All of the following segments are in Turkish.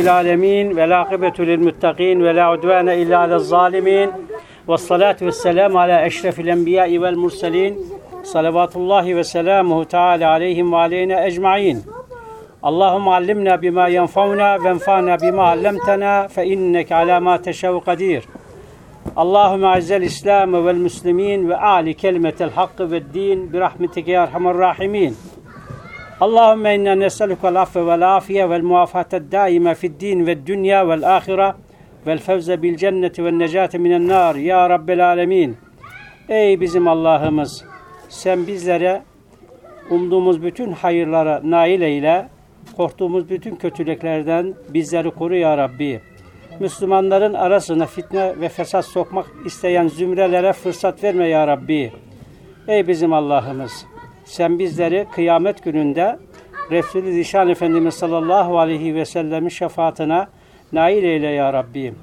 العالمين والعاقبة للمتقين ولا عدوان إلا على الظالمين. والصلاة والسلام على أشرف الأنبياء والمرسلين. صلوات الله وسلامه تعالى عليهم وعلينا أجمعين. اللهم علمنا بما ينفعنا وانفعنا بما علمتنا فإنك على ما تشاء قدير. اللهم أعز الإسلام والمسلمين وأعلي كلمة الحق والدين برحمتك يا أرحم الراحمين. Allahümme inna neselukel affe vel afiye vel muafatet daime fid din ve dünya vel ahire vel fevze bil cenneti ve necate minen nar ya rabbel alemin. Ey bizim Allah'ımız sen bizlere umduğumuz bütün hayırlara nail eyle, korktuğumuz bütün kötülüklerden bizleri koru ya Rabbi. Müslümanların arasına fitne ve fesat sokmak isteyen zümrelere fırsat verme ya Rabbi. Ey bizim Allah'ımız! Sen bizleri kıyamet gününde Resulü Zişan Efendimiz sallallahu aleyhi ve sellemin şefaatine nail eyle ya Rabbi.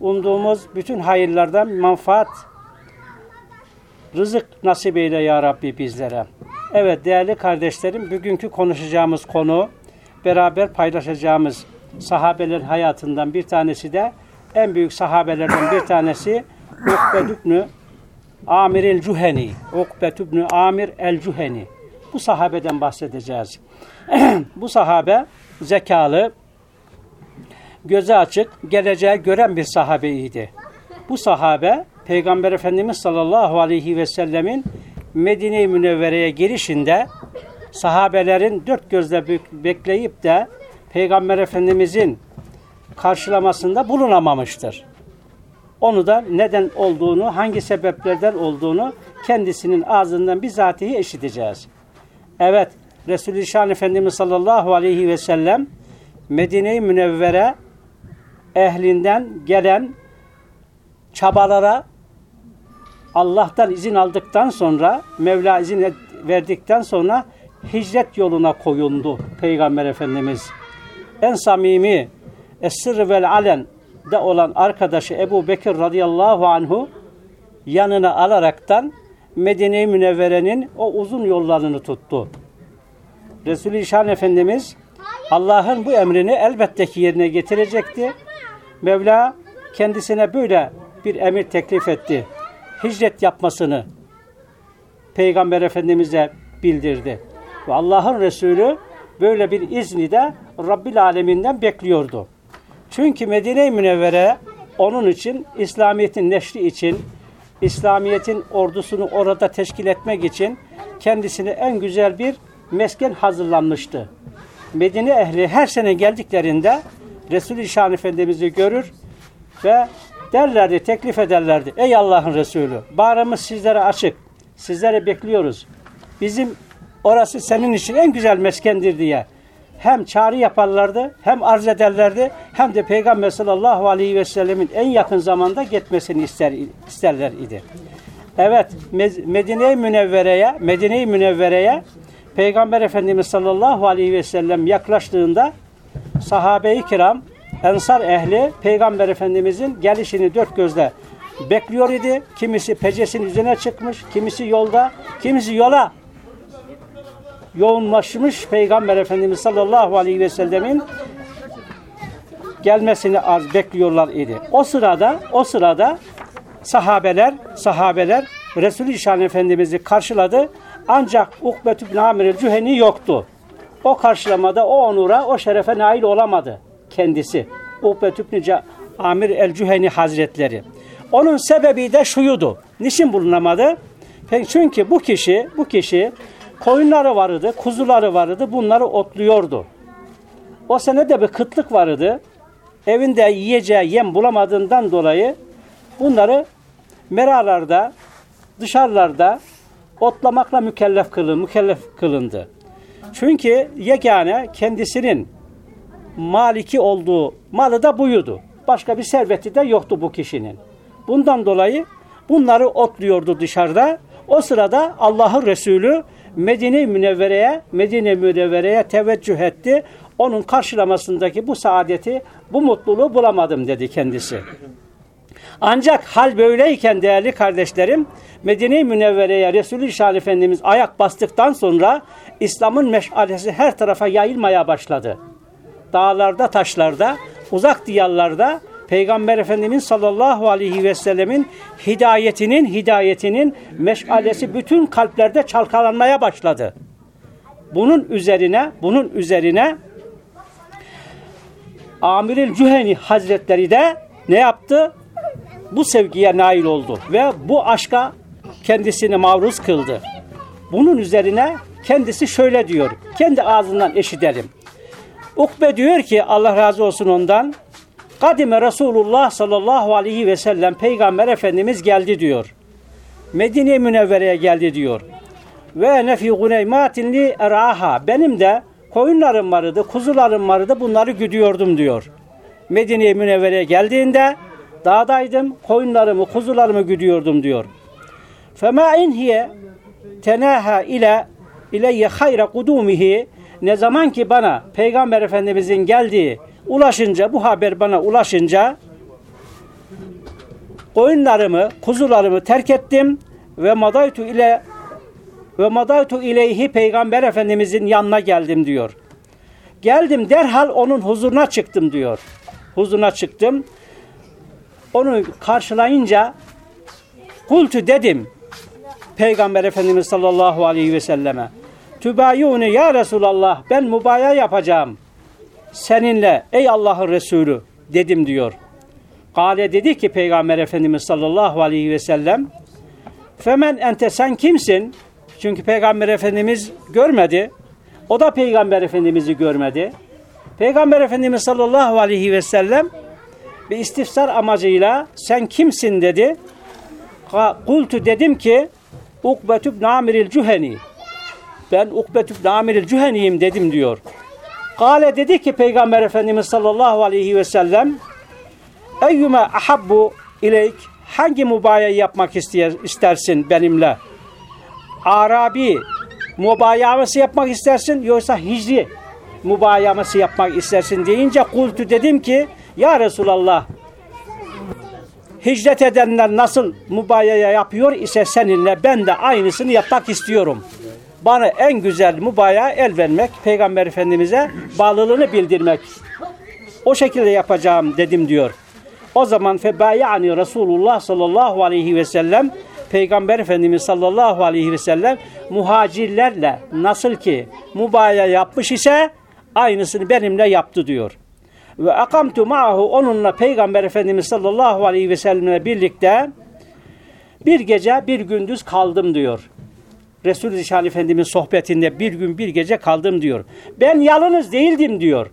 Umduğumuz bütün hayırlardan manfaat, rızık nasip eyle ya Rabbi bizlere. Evet değerli kardeşlerim bugünkü konuşacağımız konu beraber paylaşacağımız sahabelerin hayatından bir tanesi de en büyük sahabelerden bir tanesi Ukbe İbni Amir el-Cuheni. Ukbe İbni Amir el-Cuheni. Bu sahabeden bahsedeceğiz. Bu sahabe zekalı, gözü açık, geleceği gören bir sahabeydi. Bu sahabe Peygamber Efendimiz sallallahu aleyhi ve sellemin Medine-i Münevvere'ye girişinde sahabelerin dört gözle bekleyip de Peygamber Efendimizin karşılamasında bulunamamıştır. Onu da neden olduğunu, hangi sebeplerden olduğunu kendisinin ağzından bizatihi eşiteceğiz. Evet, Resulü Şan Efendimiz sallallahu aleyhi ve sellem Medine-i Münevvere ehlinden gelen çabalara Allah'tan izin aldıktan sonra, Mevla izin verdikten sonra hicret yoluna koyundu Peygamber Efendimiz. En samimi, esir vel alen de olan arkadaşı Ebu Bekir radıyallahu anhu yanına alaraktan Medine-i Münevvere'nin o uzun yollarını tuttu. Resul-i Şan Efendimiz Allah'ın bu emrini elbette ki yerine getirecekti. Mevla kendisine böyle bir emir teklif etti. Hicret yapmasını Peygamber Efendimiz'e bildirdi. Ve Allah'ın Resulü böyle bir izni de Rabbil Aleminden bekliyordu. Çünkü Medine-i Münevvere onun için İslamiyet'in neşri için İslamiyet'in ordusunu orada teşkil etmek için kendisine en güzel bir mesken hazırlanmıştı. Medine ehli her sene geldiklerinde Resul-i Şan Efendimiz'i görür ve derlerdi, teklif ederlerdi. Ey Allah'ın Resulü, bağrımız sizlere açık. Sizlere bekliyoruz. Bizim orası senin için en güzel meskendir diye hem çağrı yaparlardı, hem arz ederlerdi, hem de Peygamber sallallahu aleyhi ve sellemin en yakın zamanda gitmesini ister, isterler idi. Evet, Medine-i Münevvere'ye, Medine-i Münevvere'ye Peygamber Efendimiz sallallahu aleyhi ve sellem yaklaştığında sahabe-i kiram, ensar ehli Peygamber Efendimizin gelişini dört gözle bekliyor idi. Kimisi pecesin üzerine çıkmış, kimisi yolda, kimisi yola yoğunlaşmış Peygamber Efendimiz sallallahu aleyhi ve sellemin gelmesini az bekliyorlar idi. O sırada o sırada sahabeler sahabeler Resulü İşan Efendimiz'i karşıladı. Ancak Ukbet ibn Amir el-Cüheni yoktu. O karşılamada o onura, o şerefe nail olamadı kendisi. Ukbet ibn Amir el-Cüheni Hazretleri. Onun sebebi de şuydu. Niçin bulunamadı? Çünkü bu kişi, bu kişi koyunları vardı, kuzuları vardı. Bunları otluyordu. O sene de bir kıtlık vardı. Evinde yiyeceği yem bulamadığından dolayı bunları meralarda, dışarılarda otlamakla mükellef kılın, mükellef kılındı. Çünkü yegane kendisinin maliki olduğu malı da buydu. Başka bir serveti de yoktu bu kişinin. Bundan dolayı bunları otluyordu dışarıda. O sırada Allah'ın Resulü Medine-i Münevvere'ye Medine Münevvere'ye teveccüh etti. Onun karşılamasındaki bu saadeti, bu mutluluğu bulamadım dedi kendisi. Ancak hal böyleyken değerli kardeşlerim Medine-i Münevvere'ye Resulü Şah Efendimiz ayak bastıktan sonra İslam'ın meşalesi her tarafa yayılmaya başladı. dağlarda, taşlarda, uzak diyarlarda Peygamber Efendimiz sallallahu aleyhi ve sellemin hidayetinin, hidayetinin meşalesi bütün kalplerde çalkalanmaya başladı. Bunun üzerine, bunun üzerine Amiril Cüheni Hazretleri de ne yaptı? Bu sevgiye nail oldu ve bu aşka kendisini maruz kıldı. Bunun üzerine kendisi şöyle diyor. Kendi ağzından eşitelim. Ukbe diyor ki Allah razı olsun ondan. Kadime Resulullah sallallahu aleyhi ve sellem Peygamber Efendimiz geldi diyor. Medine Münevvere'ye geldi diyor. Ve nefi guneymatin li eraha. Benim de koyunlarım vardı, kuzularım vardı bunları güdüyordum diyor. Medine Münevvere'ye geldiğinde dağdaydım, koyunlarımı, kuzularımı güdüyordum diyor. Fema inhiye tenaha ile ileyye hayra kudumihi ne zaman ki bana Peygamber Efendimizin geldiği ulaşınca bu haber bana ulaşınca koyunlarımı, kuzularımı terk ettim ve madaytu ile ve madaytu ileyhi Peygamber Efendimizin yanına geldim diyor. Geldim derhal onun huzuruna çıktım diyor. Huzuruna çıktım. Onu karşılayınca kultu dedim Peygamber Efendimiz sallallahu aleyhi ve selleme. Tübayuni ya Resulallah ben mubaya yapacağım. Seninle ey Allah'ın Resulü dedim diyor. Kale dedi ki Peygamber Efendimiz sallallahu aleyhi ve sellem Femen ente sen kimsin? Çünkü Peygamber Efendimiz görmedi. O da Peygamber Efendimiz'i görmedi. Peygamber Efendimiz sallallahu aleyhi ve sellem bir istifsar amacıyla sen kimsin dedi. Kultu dedim ki Ukbetü ibn Amiril Cüheni. Ben Ukbetü ibn Amiril Cüheni'yim dedim diyor. Kale dedi ki Peygamber Efendimiz sallallahu aleyhi ve sellem Eyyüme ahabbu ileyk hangi mübayayı yapmak ister, istersin benimle? Arabi mübayaması yapmak istersin yoksa hicri mübayaması yapmak istersin deyince kultu dedim ki ya Resulallah hicret edenler nasıl mübayaya yapıyor ise seninle ben de aynısını yapmak istiyorum. Bana en güzel mübaya el vermek, Peygamber Efendimiz'e bağlılığını bildirmek. O şekilde yapacağım dedim diyor. O zaman febayani Resulullah sallallahu aleyhi ve sellem Peygamber Efendimiz sallallahu aleyhi ve sellem muhacirlerle nasıl ki mubaya yapmış ise aynısını benimle yaptı diyor. Ve akamtu ma'hu onunla Peygamber Efendimiz sallallahu aleyhi ve sellemle birlikte bir gece bir gündüz kaldım diyor. Resul-i Zişan Efendimiz sohbetinde bir gün bir gece kaldım diyor. Ben yalnız değildim diyor.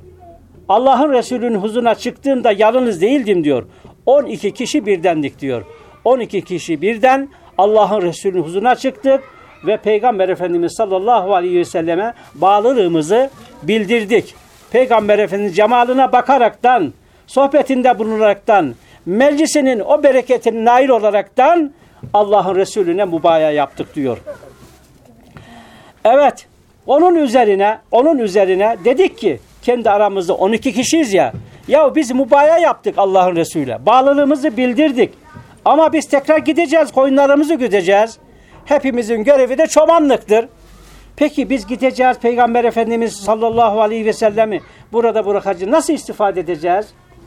Allah'ın Resulü'nün huzuruna çıktığımda yalnız değildim diyor. 12 kişi birdendik diyor. 12 kişi birden Allah'ın Resulü'nün huzuruna çıktık ve Peygamber Efendimiz sallallahu aleyhi ve selleme bağlılığımızı bildirdik. Peygamber Efendimiz cemalına bakaraktan, sohbetinde bulunaraktan, meclisinin o bereketine nail olaraktan Allah'ın Resulüne mübaya yaptık diyor. Evet, onun üzerine, onun üzerine dedik ki kendi aramızda 12 kişiyiz ya. Ya biz mübaya yaptık Allah'ın Resulüne. Bağlılığımızı bildirdik. Ama biz tekrar gideceğiz, koyunlarımızı güdeceğiz. Hepimizin görevi de çobanlıktır. Peki biz gideceğiz Peygamber Efendimiz sallallahu aleyhi ve sellemi burada bırakacağız. Nasıl istifade edeceğiz?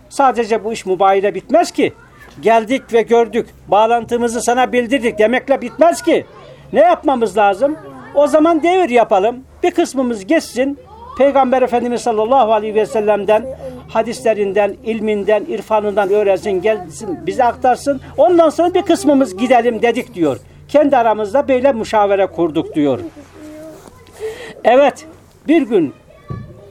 Sadece bu iş mübayile bitmez ki. Geldik ve gördük. Bağlantımızı sana bildirdik demekle bitmez ki. Ne yapmamız lazım? O zaman devir yapalım. Bir kısmımız geçsin. Peygamber Efendimiz sallallahu aleyhi ve sellem'den hadislerinden, ilminden, irfanından öğrensin, gelsin, bize aktarsın. Ondan sonra bir kısmımız gidelim dedik diyor. Kendi aramızda böyle müşavere kurduk diyor. Evet, bir gün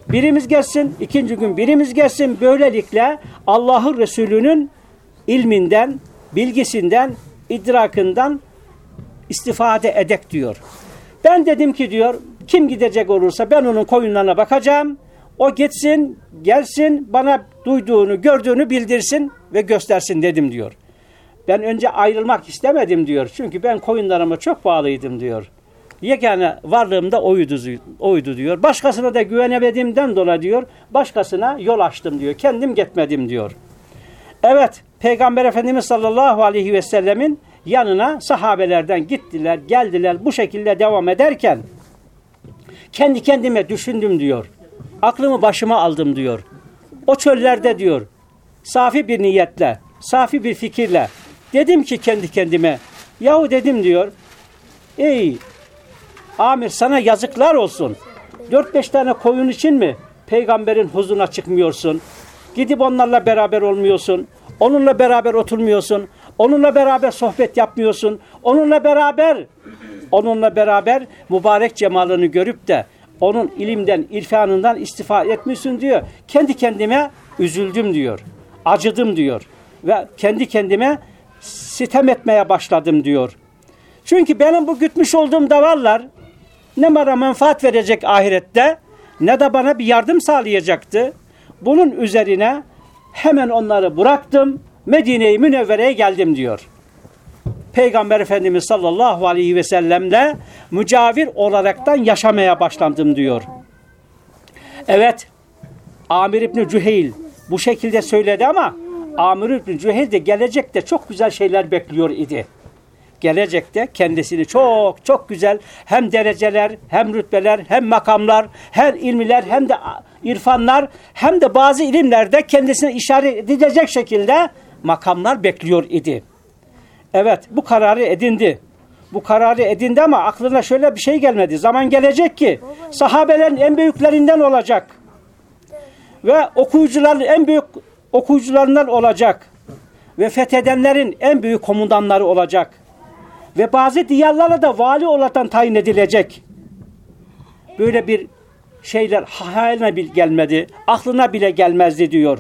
birimiz gelsin, ikinci gün birimiz gelsin. Böylelikle Allah'ın Resulü'nün ilminden, bilgisinden, idrakından istifade edek diyor. Ben dedim ki diyor, kim gidecek olursa ben onun koyunlarına bakacağım. O gitsin, gelsin, bana duyduğunu, gördüğünü bildirsin ve göstersin dedim diyor. Ben önce ayrılmak istemedim diyor. Çünkü ben koyunlarıma çok bağlıydım diyor. Yegane varlığım da oydu, oydu diyor. Başkasına da güvenemediğimden dolayı diyor. Başkasına yol açtım diyor. Kendim gitmedim diyor. Evet, Peygamber Efendimiz sallallahu aleyhi ve sellemin yanına sahabelerden gittiler, geldiler. Bu şekilde devam ederken kendi kendime düşündüm diyor. aklımı başıma aldım diyor. O çöllerde diyor, safi bir niyetle, safi bir fikirle dedim ki kendi kendime, yahu dedim diyor, ey Amir sana yazıklar olsun. 4-5 tane koyun için mi peygamberin huzuruna çıkmıyorsun? Gidip onlarla beraber olmuyorsun. Onunla beraber oturmuyorsun. Onunla beraber sohbet yapmıyorsun. Onunla beraber onunla beraber mübarek cemalını görüp de onun ilimden, irfanından istifa etmişsin diyor. Kendi kendime üzüldüm diyor. Acıdım diyor. Ve kendi kendime sitem etmeye başladım diyor. Çünkü benim bu gütmüş olduğum davallar ne bana menfaat verecek ahirette ne de bana bir yardım sağlayacaktı. Bunun üzerine hemen onları bıraktım. Medine-i Münevvere'ye geldim diyor. Peygamber Efendimiz sallallahu aleyhi ve sellemle mücavir olaraktan yaşamaya başlandım diyor. Evet, Amir İbni Cüheyl bu şekilde söyledi ama Amir İbni Cüheyl de gelecekte çok güzel şeyler bekliyor idi. Gelecekte kendisini çok çok güzel hem dereceler hem rütbeler hem makamlar hem ilmiler hem de irfanlar hem de bazı ilimlerde kendisine işaret edecek şekilde makamlar bekliyor idi. Evet bu kararı edindi. Bu kararı edindi ama aklına şöyle bir şey gelmedi. Zaman gelecek ki sahabelerin en büyüklerinden olacak. Ve okuyucuların en büyük okuyucularından olacak. Ve fethedenlerin en büyük komutanları olacak. Ve bazı diyarlara da vali olarak tayin edilecek. Böyle bir şeyler hayaline bile gelmedi. Aklına bile gelmezdi diyor.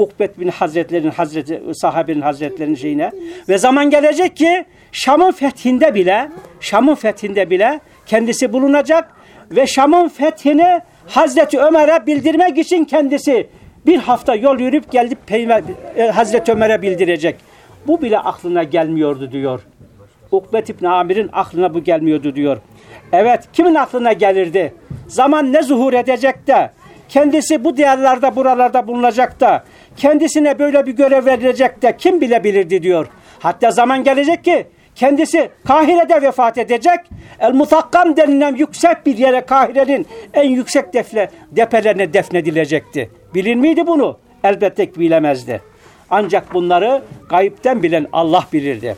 Ukbet bin Hazretlerin Hazreti sahabenin Hazretlerinin şeyine ve zaman gelecek ki Şam'ın fethinde bile Şam'ın fethinde bile kendisi bulunacak ve Şam'ın fethini Hazreti Ömer'e bildirmek için kendisi bir hafta yol yürüp gelip e, Hazreti Ömer'e bildirecek. Bu bile aklına gelmiyordu diyor. Ukbet İbn Amir'in aklına bu gelmiyordu diyor. Evet kimin aklına gelirdi? Zaman ne zuhur edecek de kendisi bu diyarlarda buralarda bulunacak da kendisine böyle bir görev verilecek de kim bilebilirdi diyor. Hatta zaman gelecek ki kendisi Kahire'de vefat edecek. El Mutakkam denilen yüksek bir yere Kahire'nin en yüksek defle, depelerine defnedilecekti. Bilir miydi bunu? Elbette bilemezdi. Ancak bunları gayipten bilen Allah bilirdi.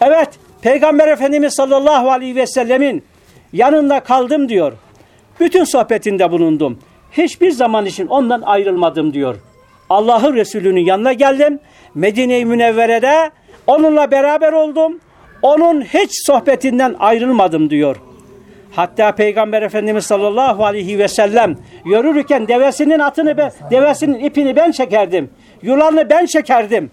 Evet, Peygamber Efendimiz sallallahu aleyhi ve sellemin yanında kaldım diyor. Bütün sohbetinde bulundum. Hiçbir zaman için ondan ayrılmadım diyor. Allah'ın Resulü'nün yanına geldim. Medine-i Münevvere'de onunla beraber oldum. Onun hiç sohbetinden ayrılmadım diyor. Hatta Peygamber Efendimiz sallallahu aleyhi ve sellem yürürken devesinin atını ben, devesinin ipini ben çekerdim. Yulanı ben çekerdim.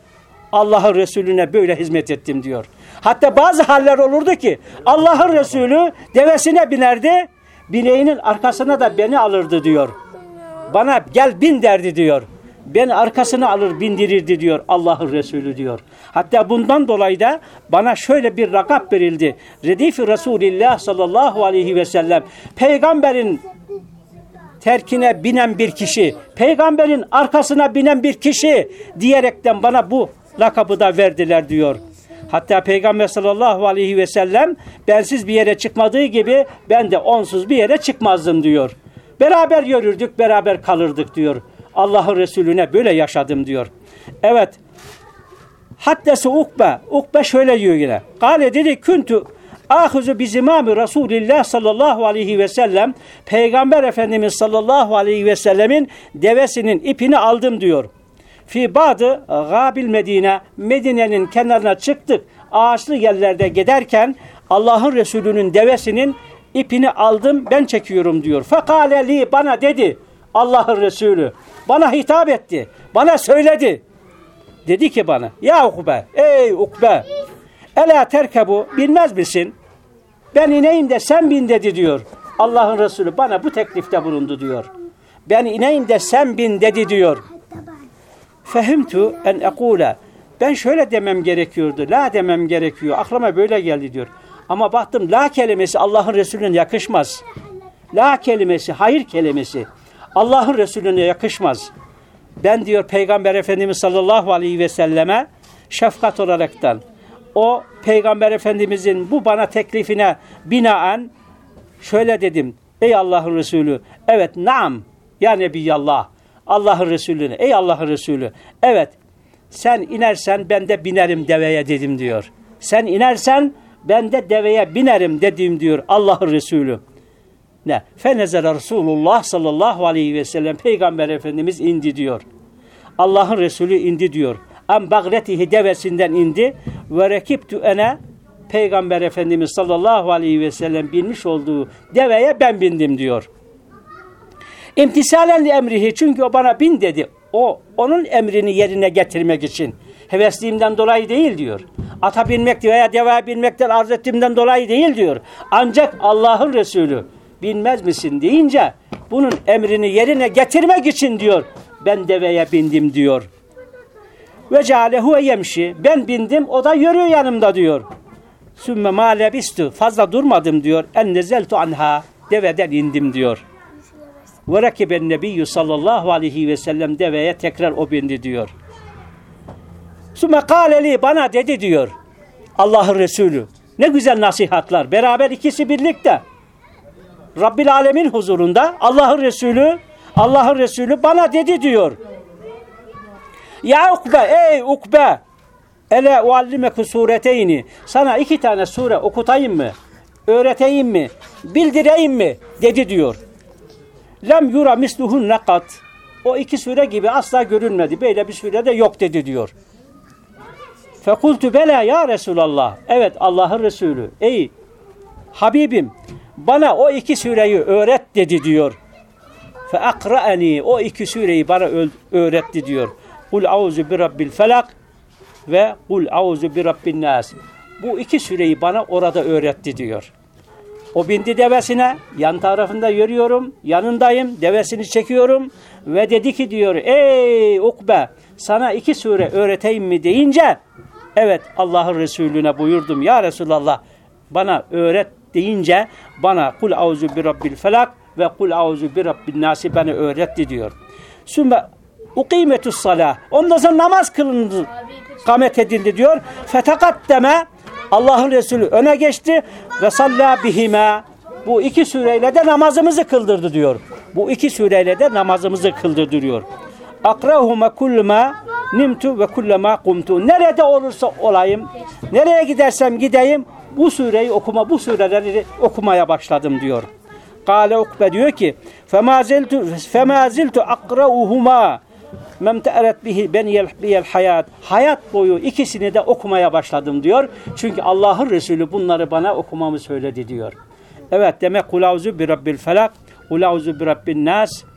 Allah'ın Resulüne böyle hizmet ettim diyor. Hatta bazı haller olurdu ki Allah'ın Resulü devesine binerdi. Bineğinin arkasına da beni alırdı diyor. Bana gel bin derdi diyor. Beni arkasına alır bindirirdi diyor Allah'ın Resulü diyor. Hatta bundan dolayı da bana şöyle bir rakap verildi. Redifi Resulillah sallallahu aleyhi ve sellem peygamberin terkine binen bir kişi, peygamberin arkasına binen bir kişi diyerekten bana bu lakabı da verdiler diyor. Hatta Peygamber sallallahu aleyhi ve sellem bensiz bir yere çıkmadığı gibi ben de onsuz bir yere çıkmazdım diyor. Beraber yürürdük, beraber kalırdık diyor. Allah'ın Resulüne böyle yaşadım diyor. Evet. Haddesi Ukbe. Ukbe şöyle diyor yine. Kale dedi küntü ahuzu bizimami Resulillah sallallahu aleyhi ve sellem Peygamber Efendimiz sallallahu aleyhi ve sellemin devesinin ipini aldım diyor. Fi badı gabil Medine Medine'nin kenarına çıktık. Ağaçlı yerlerde giderken Allah'ın Resulü'nün devesinin ipini aldım ben çekiyorum diyor. Fekaleli bana dedi Allah'ın Resulü. Bana hitap etti. Bana söyledi. Dedi ki bana ya Ukbe ey Ukbe Ela terkebu bilmez misin? Ben ineyim de sen bin dedi diyor. Allah'ın Resulü bana bu teklifte bulundu diyor. Ben ineyim de sen bin dedi diyor. Fehimtu en ekule. Ben şöyle demem gerekiyordu. La demem gerekiyor. Aklıma böyle geldi diyor. Ama baktım la kelimesi Allah'ın Resulüne yakışmaz. La kelimesi, hayır kelimesi Allah'ın Resulüne yakışmaz. Ben diyor Peygamber Efendimiz sallallahu aleyhi ve selleme şefkat olaraktan o Peygamber Efendimizin bu bana teklifine binaen şöyle dedim. Ey Allah'ın Resulü evet naam Ya Nebiyallah. Allah'ın Resulüne. Ey Allah'ın Resulü. Evet sen inersen ben de binerim deveye dedim diyor. Sen inersen ben de deveye binerim dedim diyor Allah'ın Resulü. Ne? Fenezele Resulullah sallallahu aleyhi ve sellem Peygamber Efendimiz indi diyor. Allah'ın Resulü indi diyor. Am bagretihi devesinden indi ve rekiptu ene Peygamber Efendimiz sallallahu aleyhi ve sellem binmiş olduğu deveye ben bindim diyor. İmtisalen emrihi çünkü o bana bin dedi. O onun emrini yerine getirmek için. Hevesliğimden dolayı değil diyor. Ata binmek veya deve binmekten arz ettiğimden dolayı değil diyor. Ancak Allah'ın Resulü binmez misin deyince bunun emrini yerine getirmek için diyor. Ben deveye bindim diyor. Ve cealehu yemşi. Ben bindim o da yürüyor yanımda diyor. Sümme ma lebistu. Fazla durmadım diyor. En nezeltu anha. Deveden indim diyor. Ve rakiben nebiyyü sallallahu aleyhi ve sellem deveye tekrar o bindi diyor. Sümme kâleli bana dedi diyor. Allah'ın Resulü. Ne güzel nasihatlar. Beraber ikisi birlikte. Rabbil Alemin huzurunda Allah'ın Resulü Allah'ın Resulü bana dedi diyor. Ya Ukbe ey Ukbe ele uallimeku sureteyni sana iki tane sure okutayım mı? Öğreteyim mi? Bildireyim mi? dedi diyor. Lem yura misluhun nekat. O iki sure gibi asla görünmedi. Böyle bir sure de yok dedi diyor. Fekultu bela ya Resulallah. Evet Allah'ın Resulü. Ey Habibim bana o iki sureyi öğret dedi diyor. Fe akra'ani o iki sureyi bana öğretti diyor. Kul auzu bi rabbil felak ve kul auzu bi rabbin nas. Bu iki sureyi bana orada öğretti diyor. O bindi devesine, yan tarafında yürüyorum, yanındayım, devesini çekiyorum ve dedi ki diyor, ey Ukbe sana iki sure öğreteyim mi deyince, evet Allah'ın Resulüne buyurdum ya Resulallah bana öğret deyince bana kul auzu bi rabbil felak ve kul auzu bi rabbin nasi bana öğretti diyor. Sümme ukimetus salah. Ondan sonra namaz kılındı. Kamet edildi diyor. Fetekaddeme Allah'ın Resulü öne geçti ve salla bihime. Bu iki sureyle de namazımızı kıldırdı diyor. Bu iki sureyle de namazımızı kıldırdı diyor. Akrahume kulluma nimtu ve kullama kumtu. Nerede olursa olayım, nereye gidersem gideyim bu sureyi okuma, bu sureleri okumaya başladım diyor. Kale Ukbe diyor ki فَمَا زِلْتُ, فَمَا زِلْتُ أَقْرَؤُهُمَا memte'eret bihi beniyel biyel hayat. Hayat boyu ikisini de okumaya başladım diyor. Çünkü Allah'ın Resulü bunları bana okumamı söyledi diyor. Evet demek kulauzu bir rabbil felak, kulauzu bir rabbin nas çok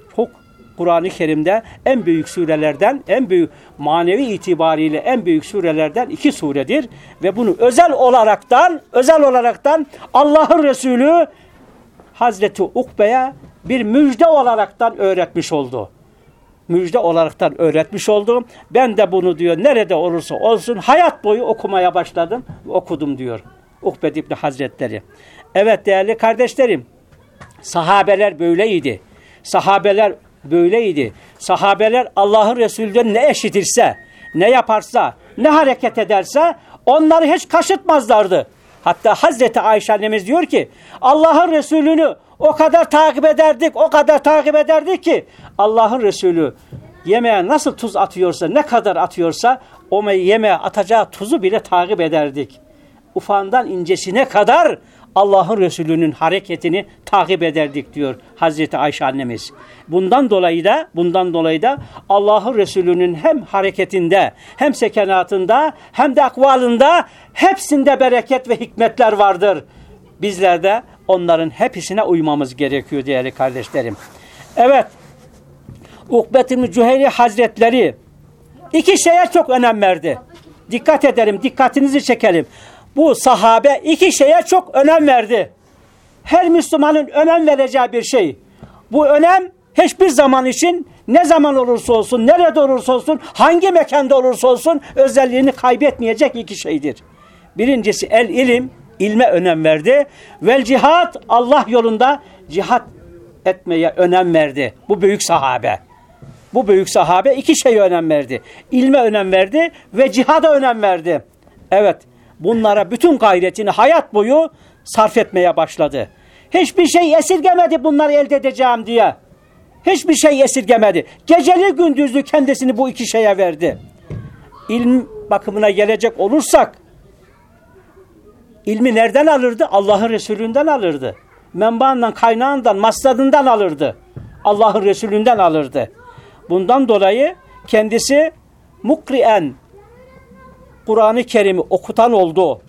Kur'an-ı Kerim'de en büyük surelerden, en büyük manevi itibariyle en büyük surelerden iki suredir. Ve bunu özel olaraktan, özel olaraktan Allah'ın Resulü Hazreti Ukbe'ye bir müjde olaraktan öğretmiş oldu müjde olaraktan öğretmiş oldum. Ben de bunu diyor nerede olursa olsun hayat boyu okumaya başladım. Okudum diyor. Ukbed İbni Hazretleri. Evet değerli kardeşlerim. Sahabeler böyleydi. Sahabeler böyleydi. Sahabeler Allah'ın Resulü'nden ne eşitirse, ne yaparsa, ne hareket ederse onları hiç kaşıtmazlardı. Hatta Hazreti Ayşe annemiz diyor ki Allah'ın Resulünü o kadar takip ederdik, o kadar takip ederdik ki Allah'ın Resulü yemeğe nasıl tuz atıyorsa, ne kadar atıyorsa o yemeğe atacağı tuzu bile takip ederdik. Ufandan incesine kadar Allah'ın Resulü'nün hareketini takip ederdik diyor Hazreti Ayşe annemiz. Bundan dolayı da bundan dolayı da Allah'ın Resulü'nün hem hareketinde, hem sekenatında, hem de akvalında hepsinde bereket ve hikmetler vardır. Bizler de onların hepsine uymamız gerekiyor değerli kardeşlerim. Evet, Ukbet-i Cüheyri Hazretleri iki şeye çok önem verdi. Dikkat edelim, dikkatinizi çekelim. Bu sahabe iki şeye çok önem verdi. Her Müslümanın önem vereceği bir şey. Bu önem hiçbir zaman için ne zaman olursa olsun, nerede olursa olsun, hangi mekanda olursa olsun özelliğini kaybetmeyecek iki şeydir. Birincisi el ilim, ilme önem verdi. Vel cihat, Allah yolunda cihat etmeye önem verdi. Bu büyük sahabe. Bu büyük sahabe iki şeye önem verdi. İlme önem verdi ve cihada önem verdi. Evet, bunlara bütün gayretini hayat boyu sarf etmeye başladı. Hiçbir şey esirgemedi bunları elde edeceğim diye. Hiçbir şey esirgemedi. Geceli gündüzlü kendisini bu iki şeye verdi. İlm bakımına gelecek olursak ilmi nereden alırdı? Allah'ın Resulünden alırdı. Menbaından, kaynağından, masladından alırdı. Allah'ın Resulünden alırdı. Bundan dolayı kendisi mukri'en Kur'an-ı Kerim'i okutan oldu.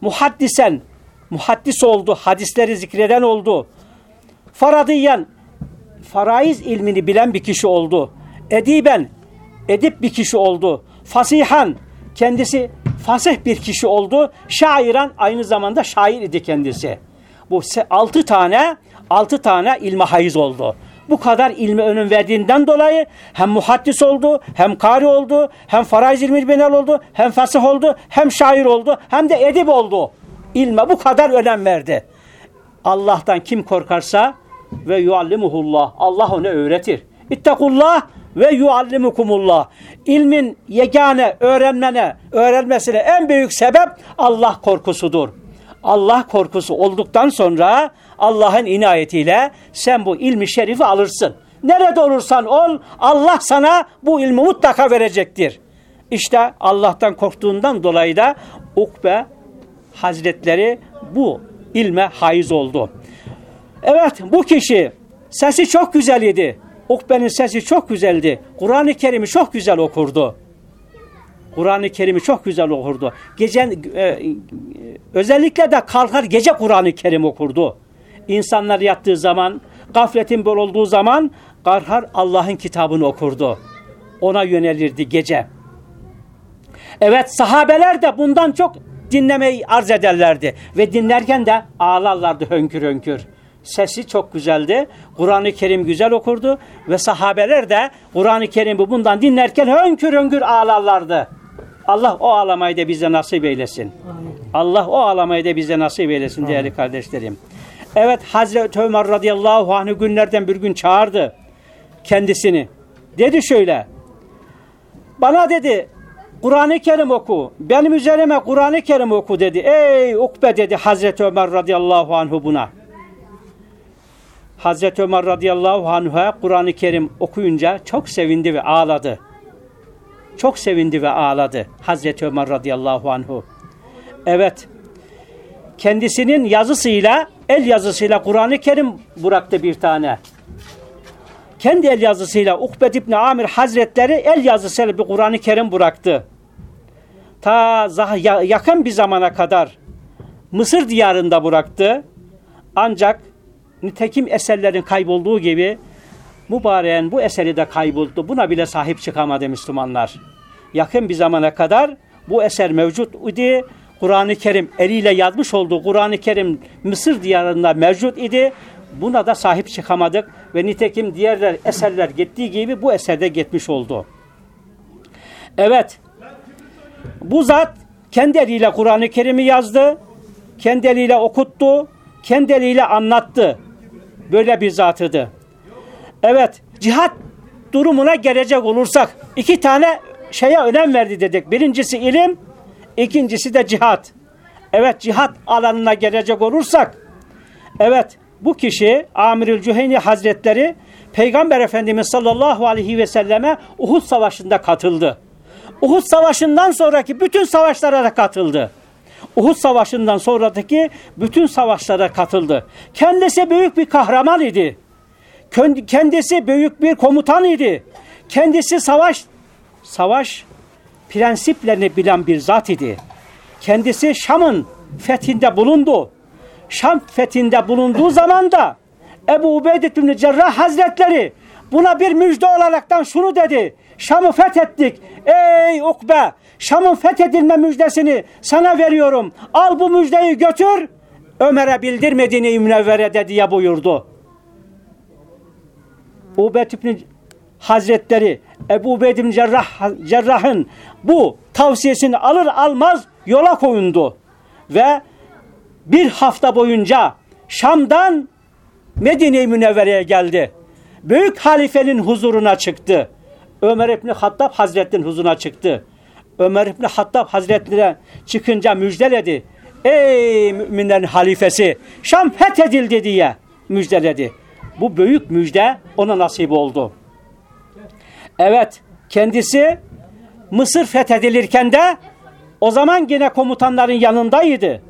Muhaddisen muhaddis oldu. Hadisleri zikreden oldu. Faradiyen faraiz ilmini bilen bir kişi oldu. Ediben edip bir kişi oldu. Fasihan kendisi fasih bir kişi oldu. Şairan aynı zamanda şair idi kendisi. Bu altı tane altı tane ilme haiz oldu. Bu kadar ilme önüm verdiğinden dolayı hem muhaddis oldu, hem kari oldu, hem faraiz ilmi benel oldu, hem fasih oldu, hem şair oldu, hem de edip oldu. İlme bu kadar önem verdi. Allah'tan kim korkarsa ve yuallimuhullah. Allah onu öğretir. İttakullah ve yuallimukumullah. İlmin yegane öğrenmene, öğrenmesine en büyük sebep Allah korkusudur. Allah korkusu olduktan sonra Allah'ın inayetiyle sen bu ilmi şerifi alırsın. Nerede olursan ol Allah sana bu ilmi mutlaka verecektir. İşte Allah'tan korktuğundan dolayı da Ukbe Hazretleri bu ilme haiz oldu. Evet bu kişi sesi çok güzel idi. Ukbe'nin sesi çok güzeldi. Kur'an-ı Kerim'i çok güzel okurdu. Kur'an-ı Kerim'i çok güzel okurdu. Gece, e, özellikle de kalkar gece Kur'an-ı Kerim okurdu. İnsanlar yattığı zaman, gafletin bol olduğu zaman kalkar Allah'ın kitabını okurdu. Ona yönelirdi gece. Evet sahabeler de bundan çok dinlemeyi arz ederlerdi. Ve dinlerken de ağlarlardı hönkür hönkür. Sesi çok güzeldi. Kur'an-ı Kerim güzel okurdu. Ve sahabeler de Kur'an-ı Kerim'i bundan dinlerken hönkür hönkür ağlarlardı. Allah o ağlamayı da bize nasip eylesin. Allah o ağlamayı da bize nasip eylesin Amin. değerli kardeşlerim. Evet Hazreti Ömer radıyallahu anh günlerden bir gün çağırdı kendisini. Dedi şöyle. Bana dedi Kur'an-ı Kerim oku. Benim üzerime Kur'an-ı Kerim oku dedi. Ey Ukbe dedi Hazreti Ömer radıyallahu anhu buna. Hazreti Ömer radıyallahu anh'a Kur'an-ı Kerim okuyunca çok sevindi ve ağladı. Çok sevindi ve ağladı Hazreti Ömer radıyallahu anhu. Evet, kendisinin yazısıyla, el yazısıyla Kur'an-ı Kerim bıraktı bir tane. Kendi el yazısıyla Ukbet İbni Amir Hazretleri el yazısıyla bir Kur'an-ı Kerim bıraktı. Ta yakın bir zamana kadar Mısır diyarında bıraktı. Ancak nitekim eserlerin kaybolduğu gibi mübareğin bu eseri de kayboldu. Buna bile sahip çıkamadı Müslümanlar. Yakın bir zamana kadar bu eser mevcut idi. Kur'an-ı Kerim eliyle yazmış olduğu Kur'an-ı Kerim Mısır diyarında mevcut idi. Buna da sahip çıkamadık ve nitekim diğerler eserler gittiği gibi bu eserde gitmiş oldu. Evet, bu zat kendi eliyle Kur'an-ı Kerim'i yazdı, kendi eliyle okuttu, kendi eliyle anlattı. Böyle bir zatıdı. Evet, cihat durumuna gelecek olursak iki tane şeye önem verdi dedik. Birincisi ilim, ikincisi de cihat. Evet, cihat alanına gelecek olursak, evet, bu kişi Amirül Cüheyni Hazretleri Peygamber Efendimiz sallallahu aleyhi ve selleme Uhud Savaşı'nda katıldı. Uhud Savaşı'ndan sonraki bütün savaşlara da katıldı. Uhud Savaşı'ndan sonraki bütün savaşlara katıldı. Kendisi büyük bir kahraman idi. Kendisi büyük bir komutan idi. Kendisi savaş savaş prensiplerini bilen bir zat idi. Kendisi Şam'ın fethinde bulundu. Şam fethinde bulunduğu zaman da Ebu Ubeydet bin Cerrah Hazretleri buna bir müjde olaraktan şunu dedi. Şam'ı fethettik. Ey Ukbe Şam'ın fethedilme müjdesini sana veriyorum. Al bu müjdeyi götür. Ömer'e bildirmediğini münevverede diye buyurdu. Ubeyt İbni Hazretleri Ebu Ubeyd bin Cerrah, Cerrah'ın bu tavsiyesini alır almaz yola koyundu. Ve bir hafta boyunca Şam'dan Medine-i Münevvere'ye geldi. Büyük halifenin huzuruna çıktı. Ömer İbni Hattab Hazretleri'nin huzuruna çıktı. Ömer İbni Hattab Hazretleri'ne çıkınca müjdeledi. Ey müminlerin halifesi Şam fethedildi diye müjdeledi. Bu büyük müjde ona nasip oldu. Evet, kendisi Mısır fethedilirken de o zaman yine komutanların yanındaydı.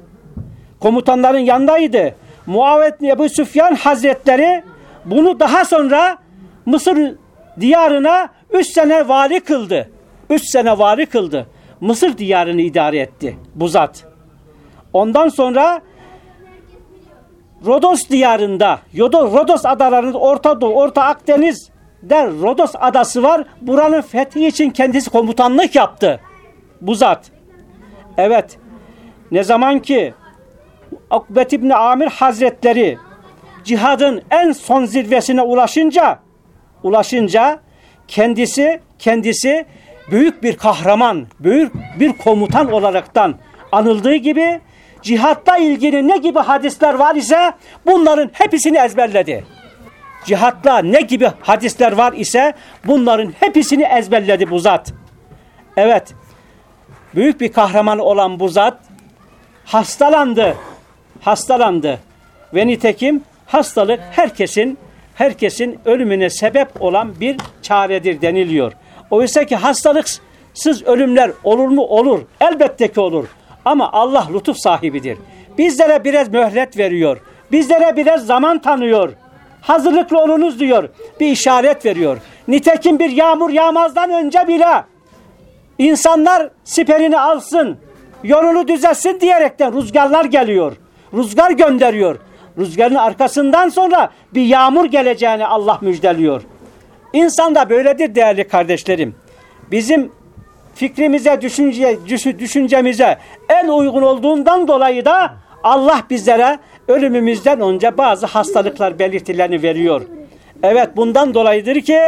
Komutanların yanındaydı. Muaviye Ebu Süfyan Hazretleri bunu daha sonra Mısır diyarına üç sene vali kıldı. Üç sene vali kıldı. Mısır diyarını idare etti bu zat. Ondan sonra Rodos diyarında, Rodos adalarında Orta Doğu, Orta Akdeniz'de Rodos adası var. Buranın fethi için kendisi komutanlık yaptı. Bu zat. Evet. Ne zaman ki Akbet İbni Amir Hazretleri cihadın en son zirvesine ulaşınca ulaşınca kendisi kendisi büyük bir kahraman, büyük bir komutan olaraktan anıldığı gibi cihatta ilgili ne gibi hadisler var ise bunların hepsini ezberledi. Cihatla ne gibi hadisler var ise bunların hepsini ezberledi bu zat. Evet, büyük bir kahraman olan bu zat hastalandı. Hastalandı. Ve nitekim hastalık herkesin herkesin ölümüne sebep olan bir çaredir deniliyor. Oysa ki hastalıksız ölümler olur mu? Olur. Elbette ki olur. Ama Allah lütuf sahibidir. Bizlere biraz mühlet veriyor. Bizlere biraz zaman tanıyor. Hazırlıklı olunuz diyor. Bir işaret veriyor. Nitekim bir yağmur yağmazdan önce bile insanlar siperini alsın, yolunu düzelsin diyerekten rüzgarlar geliyor. Rüzgar gönderiyor. Rüzgarın arkasından sonra bir yağmur geleceğini Allah müjdeliyor. İnsan da böyledir değerli kardeşlerim. Bizim fikrimize, düşünce, düşüncemize en uygun olduğundan dolayı da Allah bizlere ölümümüzden önce bazı hastalıklar belirtilerini veriyor. Evet bundan dolayıdır ki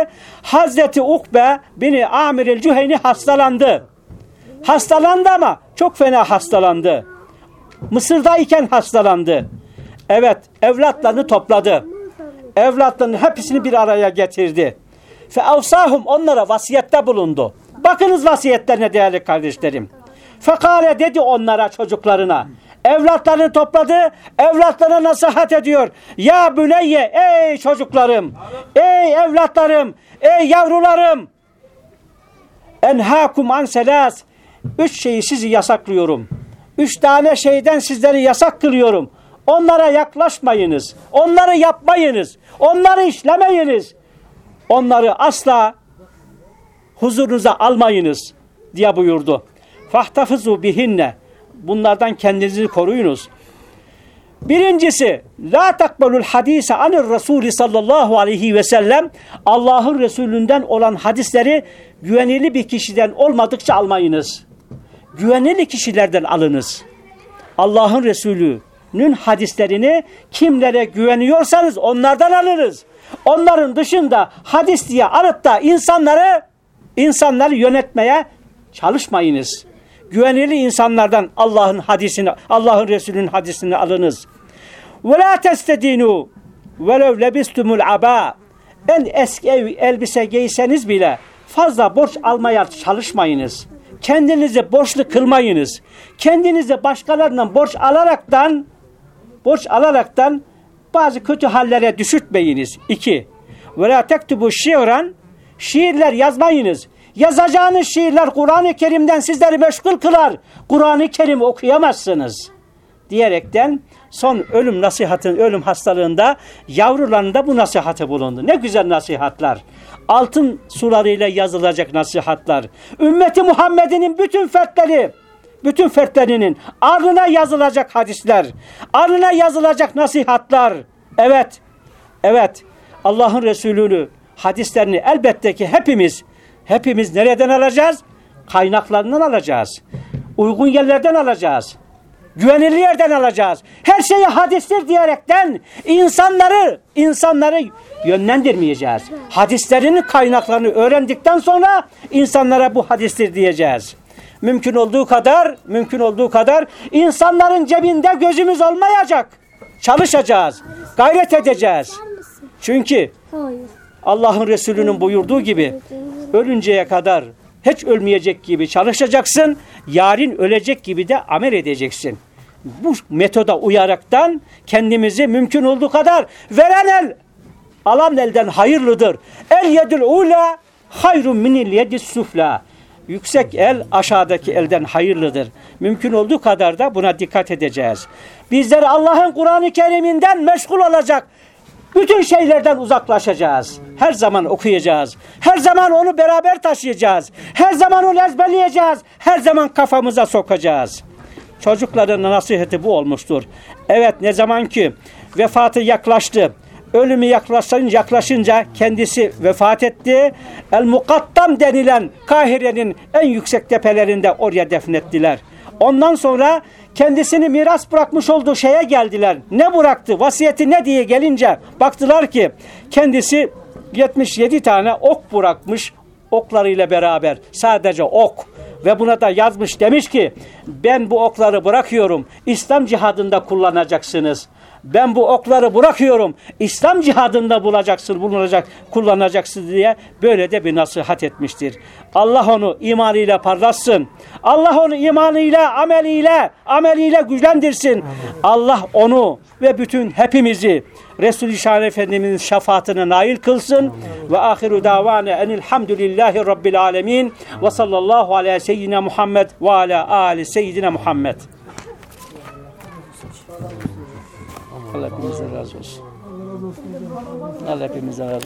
Hazreti Ukbe bini Amir el-Cüheyni hastalandı. Hastalandı ama çok fena hastalandı. Mısır'dayken hastalandı. Evet evlatlarını topladı. Evlatlarının hepsini bir araya getirdi. Fe onlara vasiyette bulundu. Bakınız vasiyetlerine değerli kardeşlerim. Fekale dedi onlara çocuklarına. Evlatlarını topladı. Evlatlarına nasihat ediyor. Ya büneyye ey çocuklarım. Ey evlatlarım. Ey yavrularım. Enhakum an selas. Üç şeyi sizi yasaklıyorum. Üç tane şeyden sizleri yasak kılıyorum. Onlara yaklaşmayınız. Onları yapmayınız. Onları işlemeyiniz. Onları asla huzurunuza almayınız diye buyurdu. Fahtafızu bihinne. Bunlardan kendinizi koruyunuz. Birincisi, la takbalul hadise anir Resulü sallallahu aleyhi ve sellem Allah'ın Resulünden olan hadisleri güvenilir bir kişiden olmadıkça almayınız. Güvenilir kişilerden alınız. Allah'ın Resulü'nün hadislerini kimlere güveniyorsanız onlardan alınız. Onların dışında hadis diye alıp da insanları insanları yönetmeye çalışmayınız. Güvenilir insanlardan Allah'ın hadisini, Allah'ın Resulü'nün hadisini alınız. Ve la testedinu velev lebistumul aba en eski elbise giyseniz bile fazla borç almaya çalışmayınız. Kendinizi borçlu kılmayınız. Kendinizi başkalarından borç alaraktan borç alaraktan bazı kötü hallere düşürtmeyiniz. İki. Ve la tektubu şiiran şiirler yazmayınız. Yazacağınız şiirler Kur'an-ı Kerim'den sizleri meşgul kılar. Kur'an-ı Kerim okuyamazsınız. Diyerekten son ölüm nasihatın, ölüm hastalığında yavrularında bu nasihatı bulundu. Ne güzel nasihatlar. Altın sularıyla yazılacak nasihatlar. Ümmeti Muhammed'in bütün fertleri, bütün fertlerinin alnına yazılacak hadisler, alnına yazılacak nasihatlar. Evet, evet. Allah'ın Resulü'nü, hadislerini elbette ki hepimiz, hepimiz nereden alacağız? Kaynaklarından alacağız. Uygun yerlerden alacağız. Güvenilir yerden alacağız. Her şeyi hadistir diyerekten insanları, insanları yönlendirmeyeceğiz. Hadislerinin kaynaklarını öğrendikten sonra insanlara bu hadistir diyeceğiz. Mümkün olduğu kadar, mümkün olduğu kadar insanların cebinde gözümüz olmayacak. Çalışacağız, gayret edeceğiz. Çünkü Allah'ın Resulü'nün buyurduğu gibi ölünceye kadar hiç ölmeyecek gibi çalışacaksın. Yarın ölecek gibi de amel edeceksin. Bu metoda uyaraktan kendimizi mümkün olduğu kadar veren el alan elden hayırlıdır. El yedül ula hayrun minil yedis sufla. Yüksek el aşağıdaki elden hayırlıdır. Mümkün olduğu kadar da buna dikkat edeceğiz. Bizler Allah'ın Kur'an-ı Kerim'inden meşgul olacak. Bütün şeylerden uzaklaşacağız. Her zaman okuyacağız. Her zaman onu beraber taşıyacağız. Her zaman onu ezberleyeceğiz. Her zaman kafamıza sokacağız. Çocukların nasihati bu olmuştur. Evet ne zaman ki vefatı yaklaştı, ölümü yaklaşınca, yaklaşınca kendisi vefat etti. El Mukattam denilen Kahire'nin en yüksek tepelerinde oraya defnettiler. Ondan sonra kendisini miras bırakmış olduğu şeye geldiler. Ne bıraktı? Vasiyeti ne diye gelince baktılar ki kendisi 77 tane ok bırakmış oklarıyla beraber. Sadece ok ve buna da yazmış demiş ki ben bu okları bırakıyorum İslam cihadında kullanacaksınız. Ben bu okları bırakıyorum. İslam cihadında bulacaksın, bulunacak, kullanacaksın diye böyle de bir nasihat etmiştir. Allah onu imanıyla parlatsın. Allah onu imanıyla, ameliyle, ameliyle güçlendirsin. Allah onu ve bütün hepimizi Resul-i Şahin Efendimizin şefaatine nail kılsın. Ve ahiru davane enilhamdülillahi rabbil alemin ve sallallahu aleyhi seyyidina Muhammed ve ala ali seyyidina Muhammed. Allah hepimizden razı olsun. Allah hepimizden razı olsun.